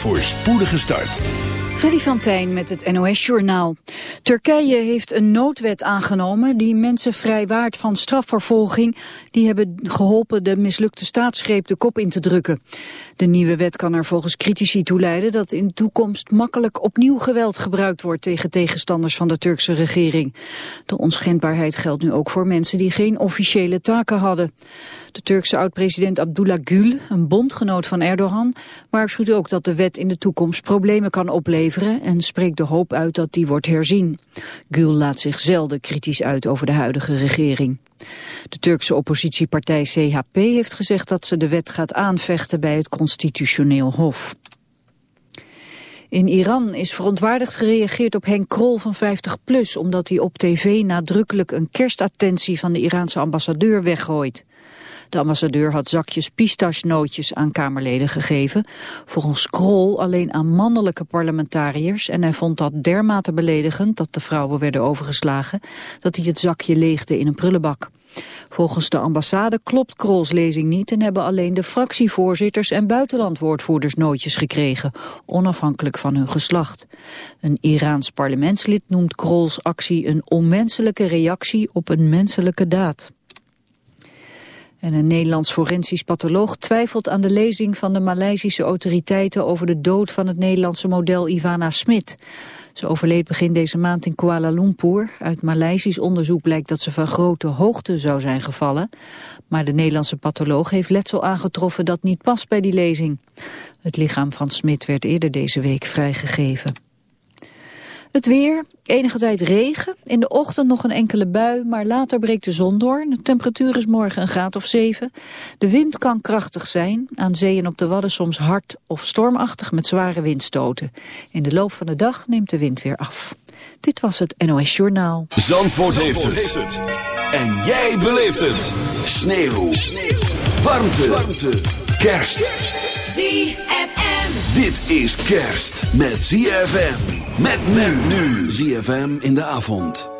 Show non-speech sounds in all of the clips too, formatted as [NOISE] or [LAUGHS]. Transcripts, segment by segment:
voor spoedige start. Freddy van Tijn met het NOS-journaal. Turkije heeft een noodwet aangenomen die mensen vrijwaart van strafvervolging. Die hebben geholpen de mislukte staatsgreep de kop in te drukken. De nieuwe wet kan er volgens critici toe leiden dat in de toekomst makkelijk opnieuw geweld gebruikt wordt tegen tegenstanders van de Turkse regering. De onschendbaarheid geldt nu ook voor mensen die geen officiële taken hadden. De Turkse oud-president Abdullah Gül, een bondgenoot van Erdogan, waarschuwt ook dat de wet in de toekomst problemen kan opleveren en spreekt de hoop uit dat die wordt herzien. Gül laat zich zelden kritisch uit over de huidige regering. De Turkse oppositiepartij CHP heeft gezegd dat ze de wet gaat aanvechten bij het constitutioneel hof. In Iran is verontwaardigd gereageerd op Henk Krol van 50PLUS... omdat hij op tv nadrukkelijk een kerstattentie van de Iraanse ambassadeur weggooit. De ambassadeur had zakjes pistachenootjes aan Kamerleden gegeven. Volgens Krol alleen aan mannelijke parlementariërs. En hij vond dat dermate beledigend dat de vrouwen werden overgeslagen... dat hij het zakje leegde in een prullenbak. Volgens de ambassade klopt Krols lezing niet en hebben alleen de fractievoorzitters en buitenlandwoordvoerders nootjes gekregen, onafhankelijk van hun geslacht. Een Iraans parlementslid noemt Krols actie een onmenselijke reactie op een menselijke daad. En een Nederlands forensisch patholoog twijfelt aan de lezing van de Maleisische autoriteiten over de dood van het Nederlandse model Ivana Smit. Ze overleed begin deze maand in Kuala Lumpur. Uit Maleisisch onderzoek blijkt dat ze van grote hoogte zou zijn gevallen. Maar de Nederlandse patholoog heeft letsel aangetroffen dat niet past bij die lezing. Het lichaam van Smit werd eerder deze week vrijgegeven. Het weer, enige tijd regen, in de ochtend nog een enkele bui, maar later breekt de zon door. De temperatuur is morgen een graad of 7. De wind kan krachtig zijn, aan zee en op de wadden soms hard of stormachtig met zware windstoten. In de loop van de dag neemt de wind weer af. Dit was het NOS Journaal. Zandvoort, heeft, het. En jij beleeft het. Sneeuw. Sneeuw. Warmte. Warmte. Kerst. ZFM. Dit is kerst met ZFM. Met men nu. ZFM in de avond.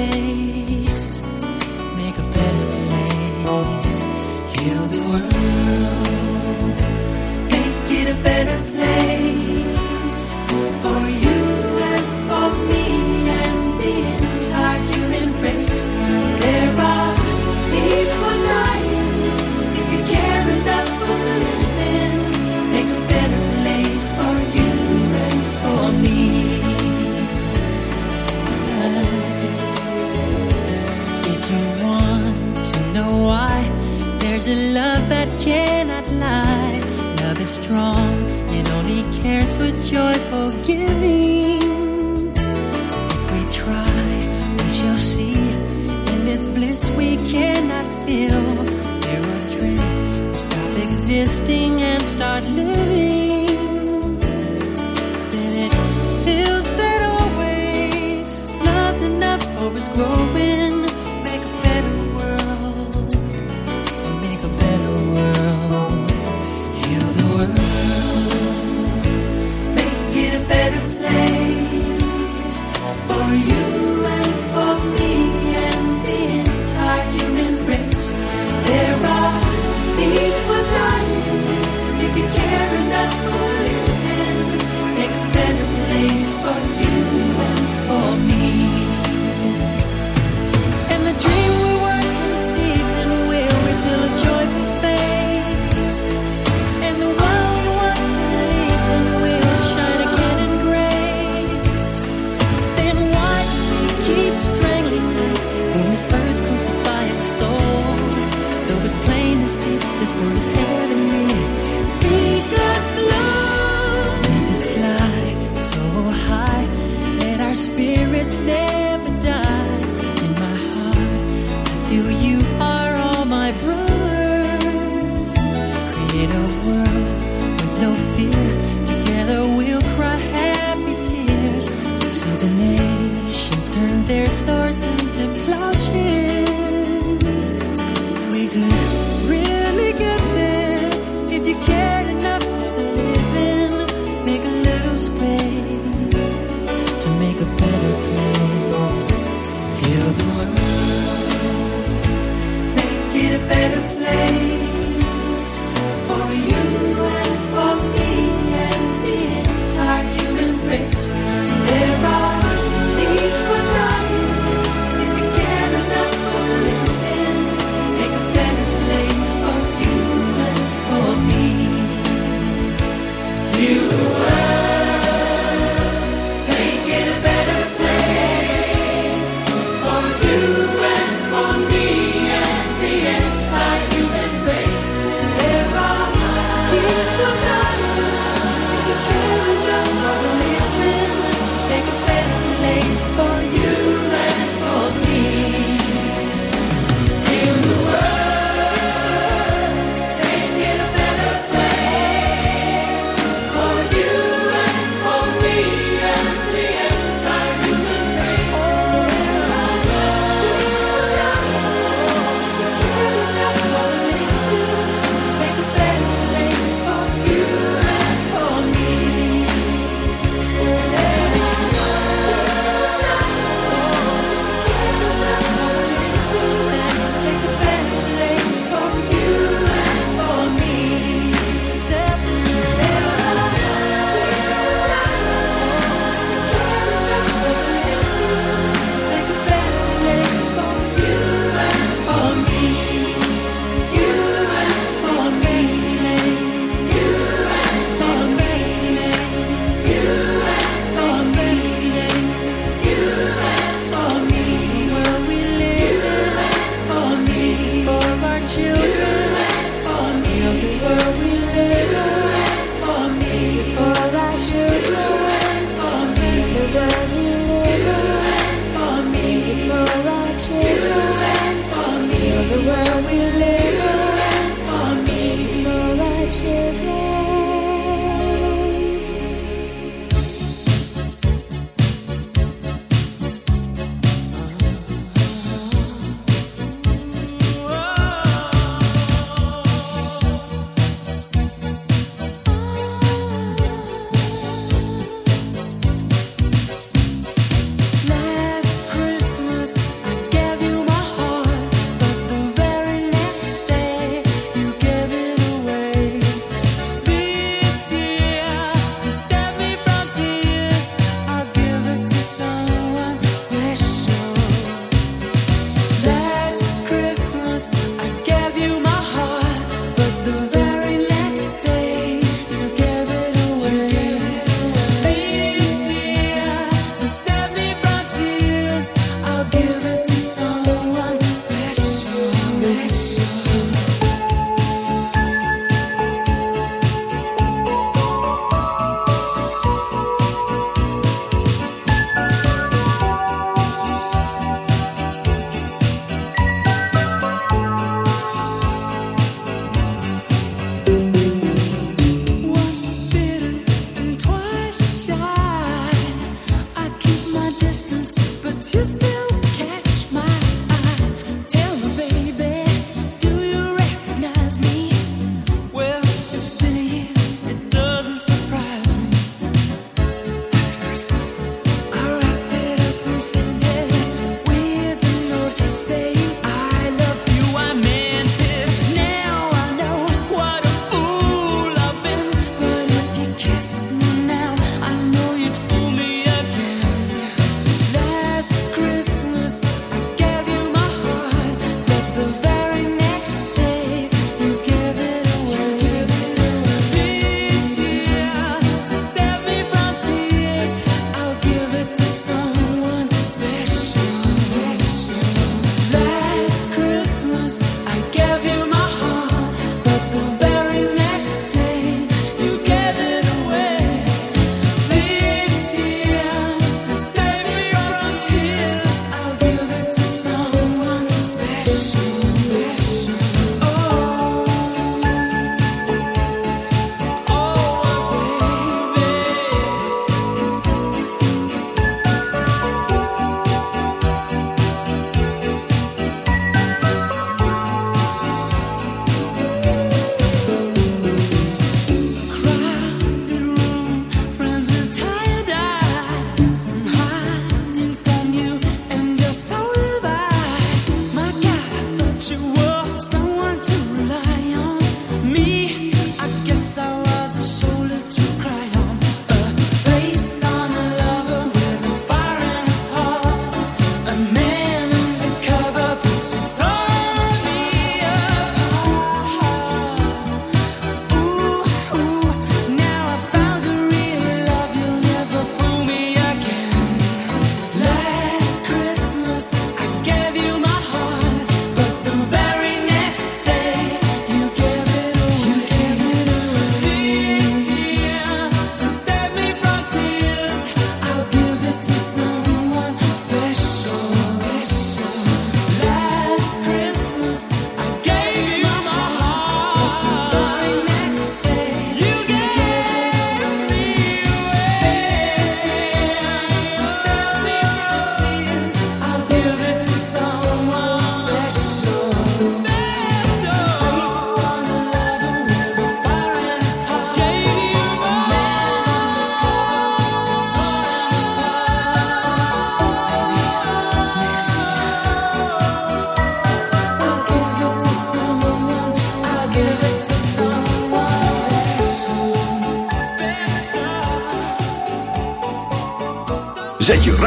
we cannot feel. There are dreams, we stop existing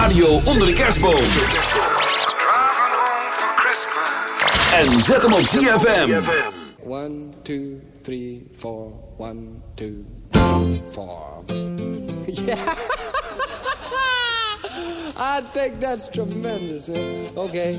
radio onder de kerstboom. En zet hem op ZFM. 1, 2, 3, 4, 1, 2, 4. [LAUGHS] Yeah. [LAUGHS] I think that's tremendous. Okay.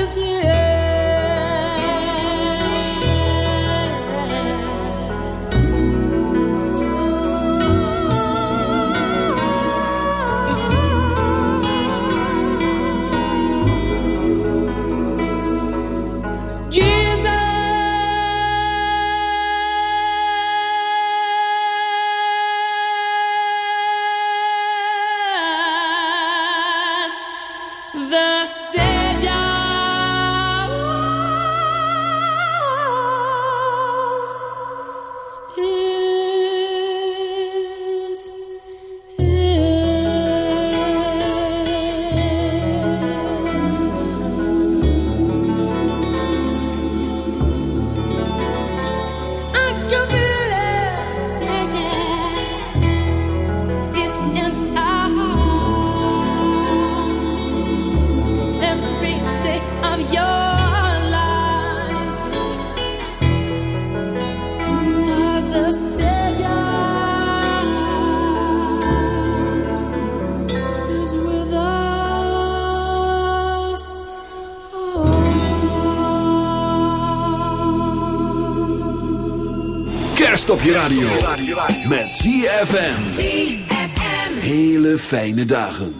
is here. Op je radio. Met ZFM. Hele fijne dagen.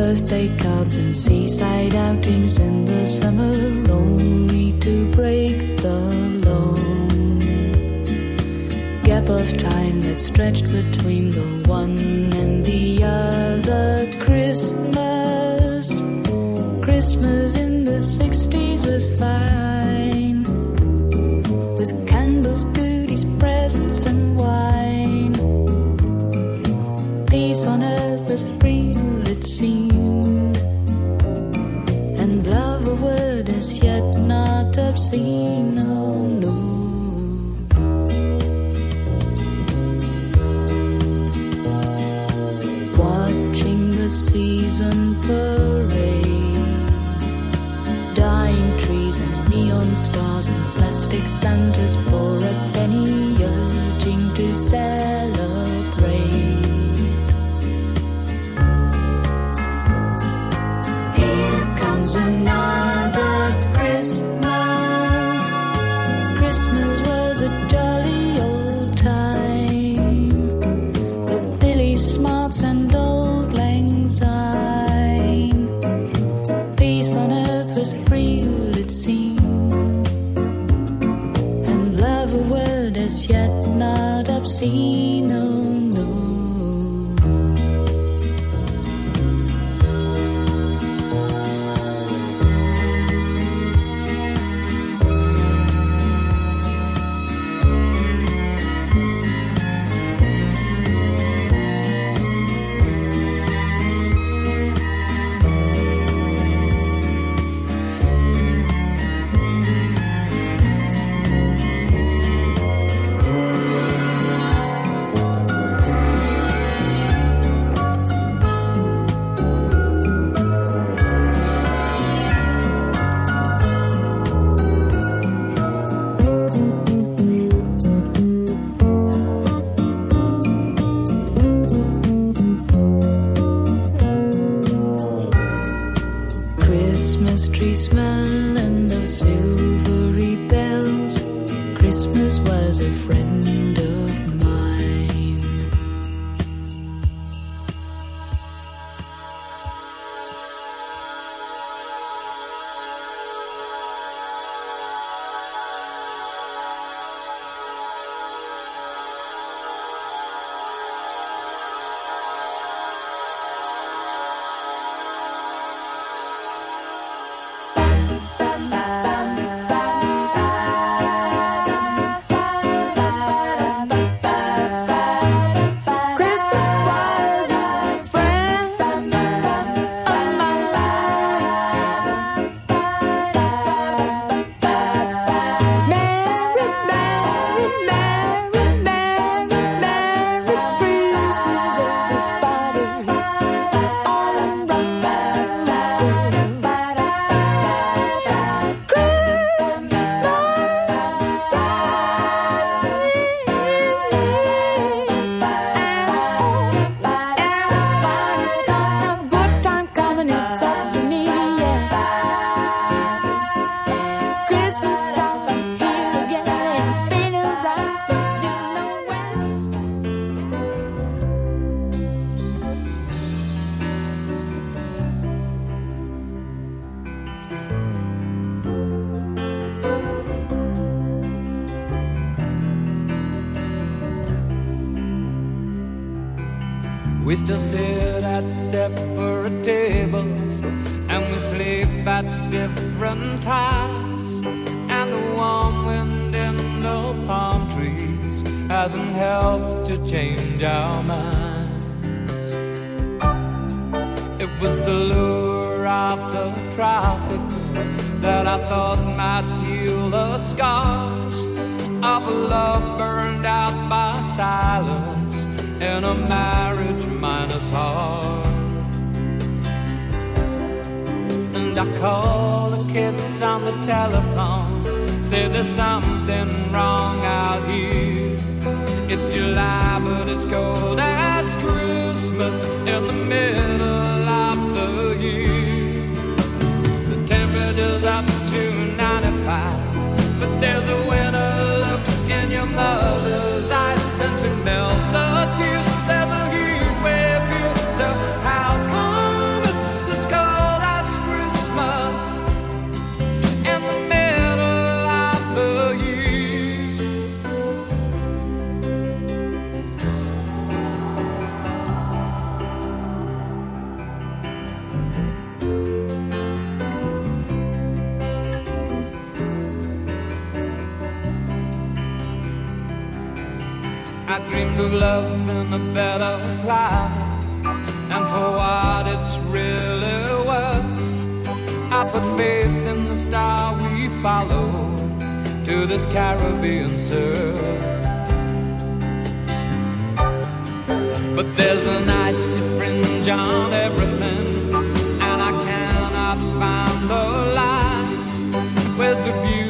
Thursday cards and seaside outings in the summer, only to break the long gap of time that stretched between the one and the other. seen of love in a better climate, and for what it's really worth, I put faith in the star we follow to this Caribbean surf. But there's an icy fringe on everything, and I cannot find the lines. Where's the beauty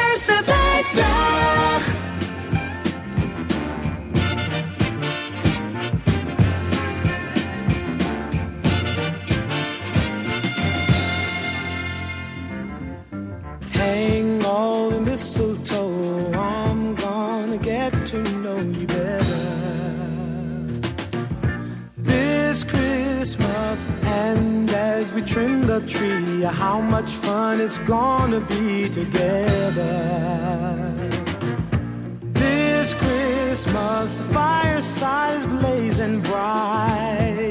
50. Hang Christmas, the fireside is blazing bright.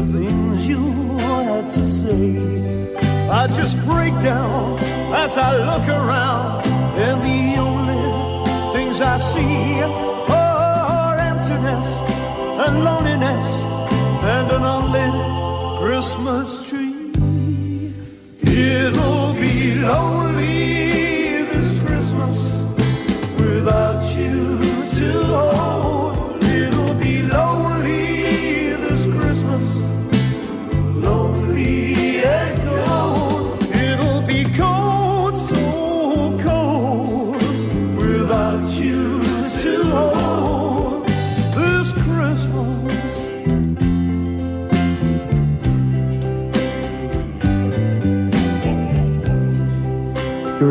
the things you had to say. I just break down as I look around, and the only things I see are emptiness and loneliness and an unlit Christmas tree. It'll You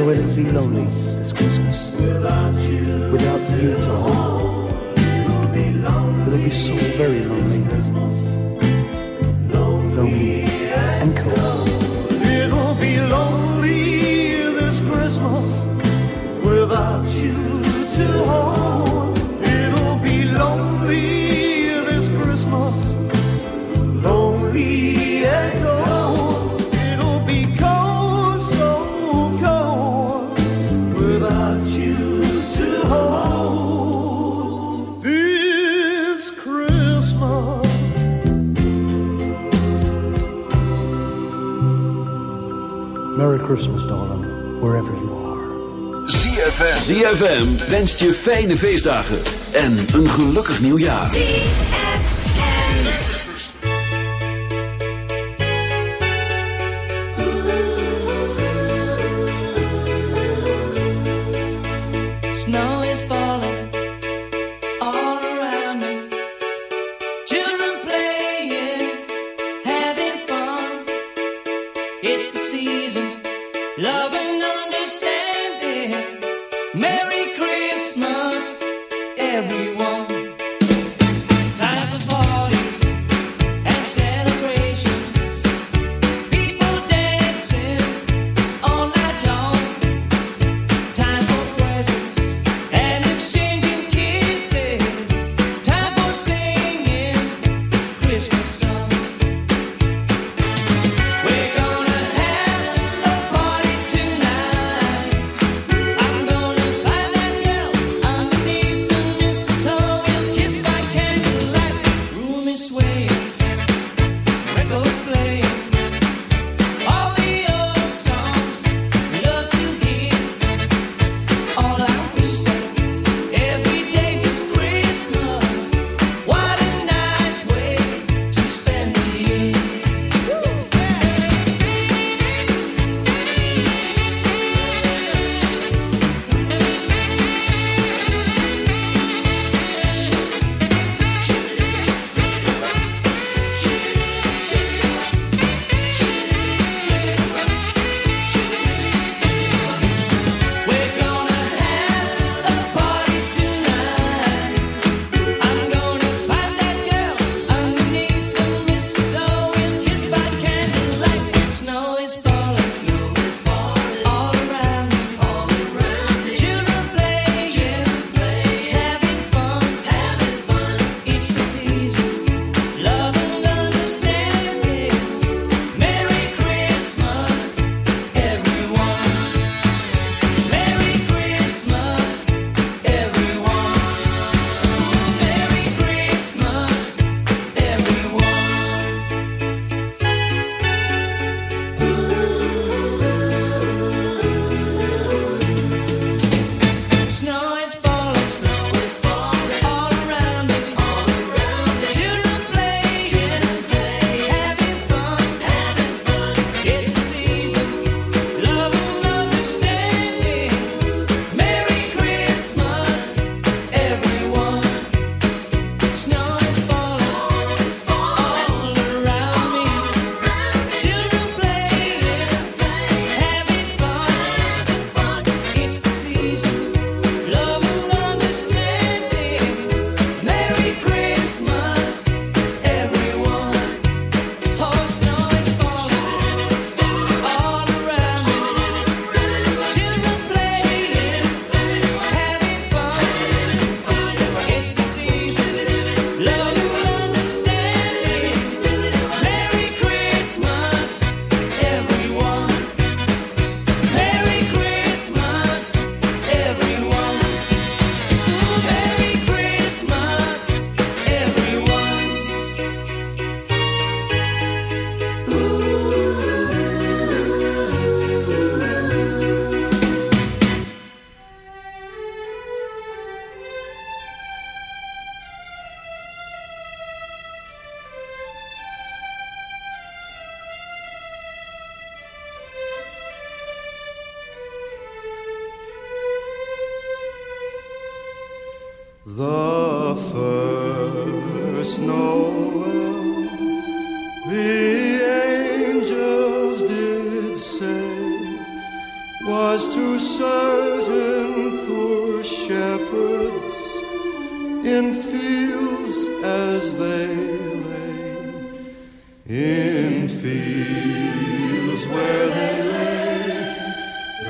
So it'll be lonely this Christmas. Without you. Without you to hold. It'll be. It'll be so very lonely. Lonely and cold. It'll be lonely this Christmas without you to Christmas, darling, wherever you are. ZFM. ZFM wenst je fijne feestdagen en een gelukkig nieuwjaar.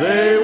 They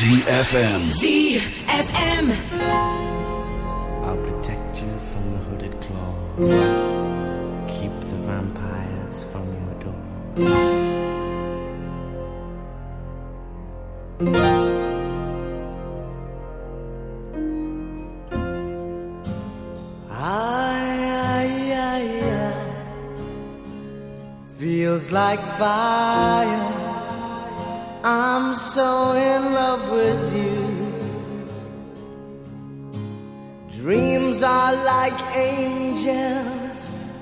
ZFM. ZFM. I'll protect you from the hooded claw. Keep the vampires from your door. Ay, ay, ay, ay. Feels like fire.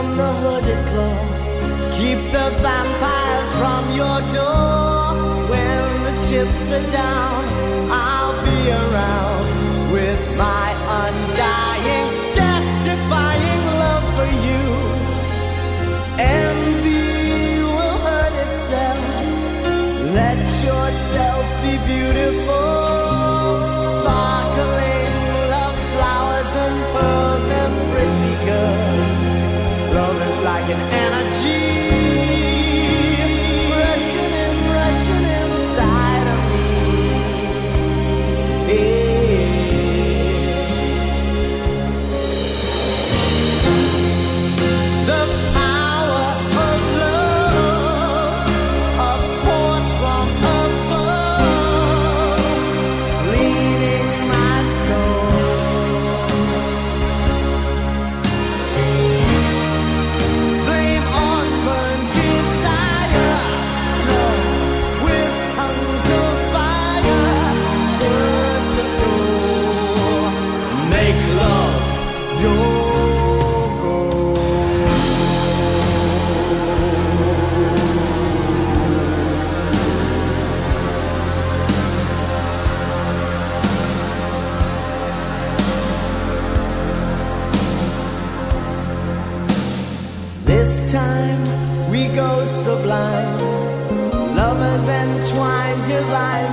from the hooded claw. Keep the vampires from your door. When the chips are down, I'll be around with my undying, death-defying love for you. Envy will hurt itself. Let yourself be beautiful, Lovers entwined, divine.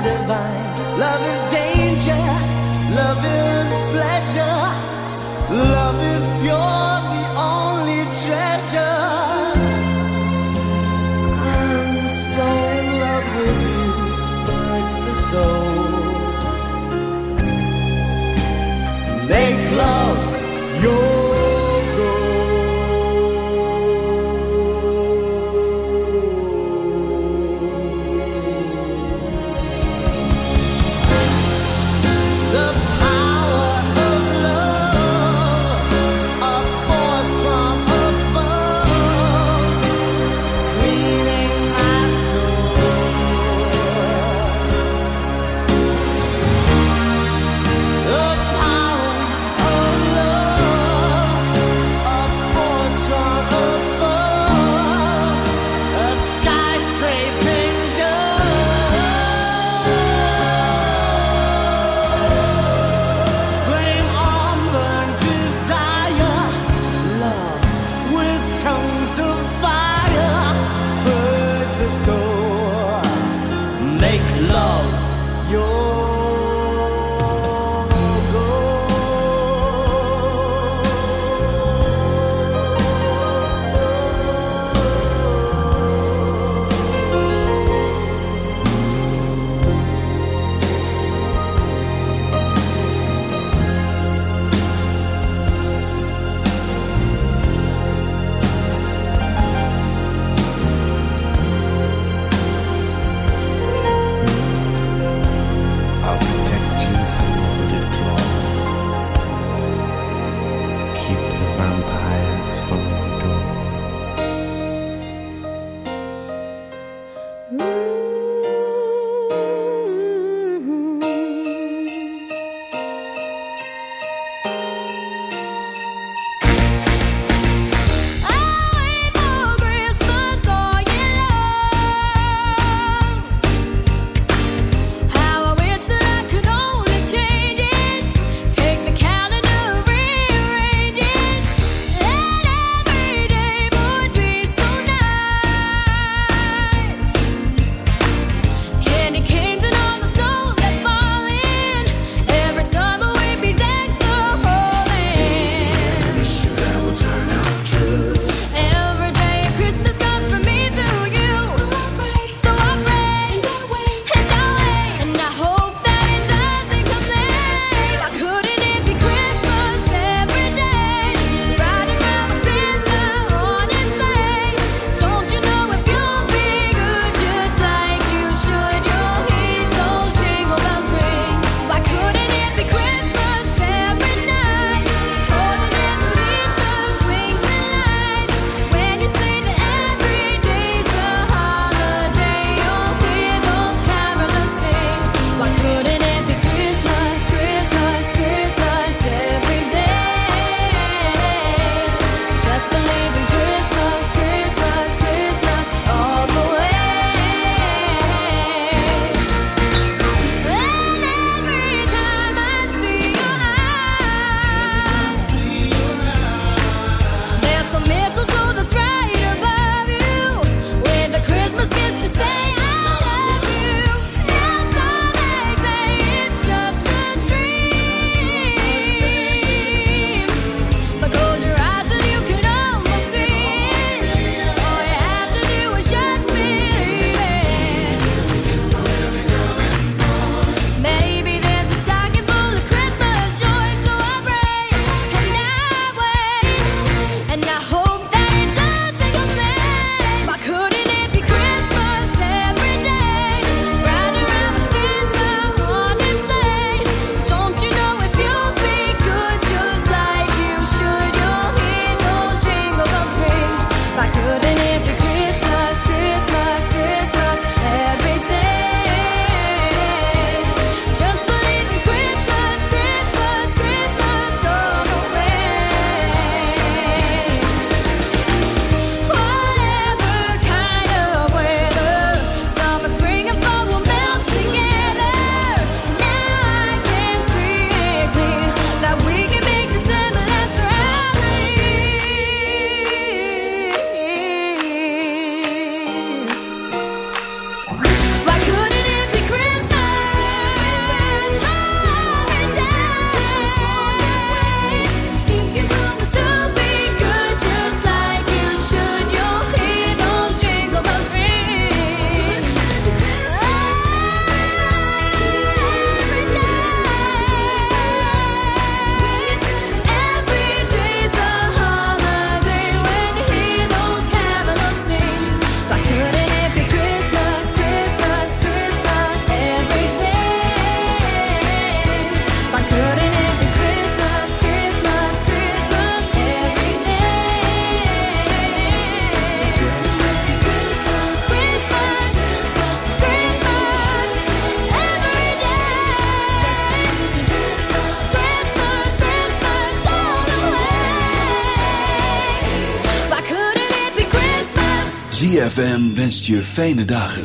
ZFM wenst je fijne dagen.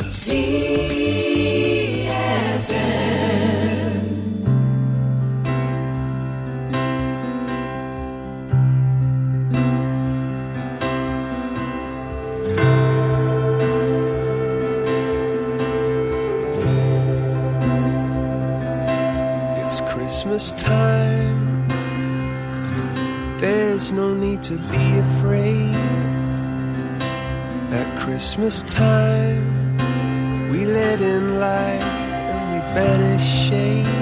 It's Christmas time. There's no need to be afraid. Christmas time, we let in light and we banish shame.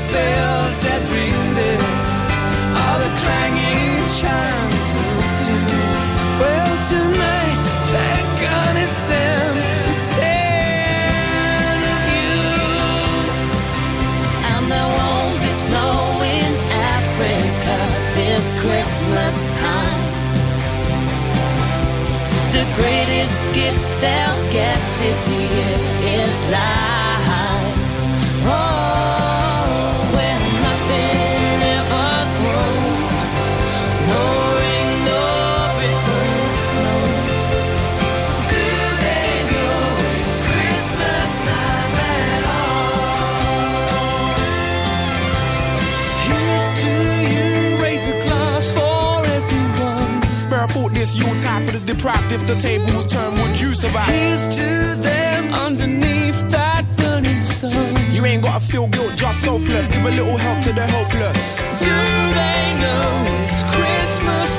Bells that ring there are the clanging chimes of doom. Well, tonight, thank God it's them instead of you. And there won't be snow in Africa this Christmas time. The greatest gift they'll get this year is life. This Yuletide for the deprived. If the tables turn, would you survive? Here's to them underneath that burning sun. You ain't gotta feel guilt, just selfless. Give a little help to the helpless. Do they know it's Christmas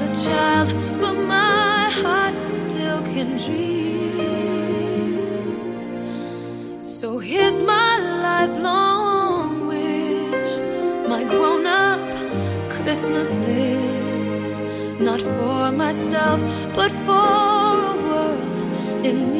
not a child, but my heart still can dream. So here's my lifelong wish, my grown up Christmas list. Not for myself, but for a world in need.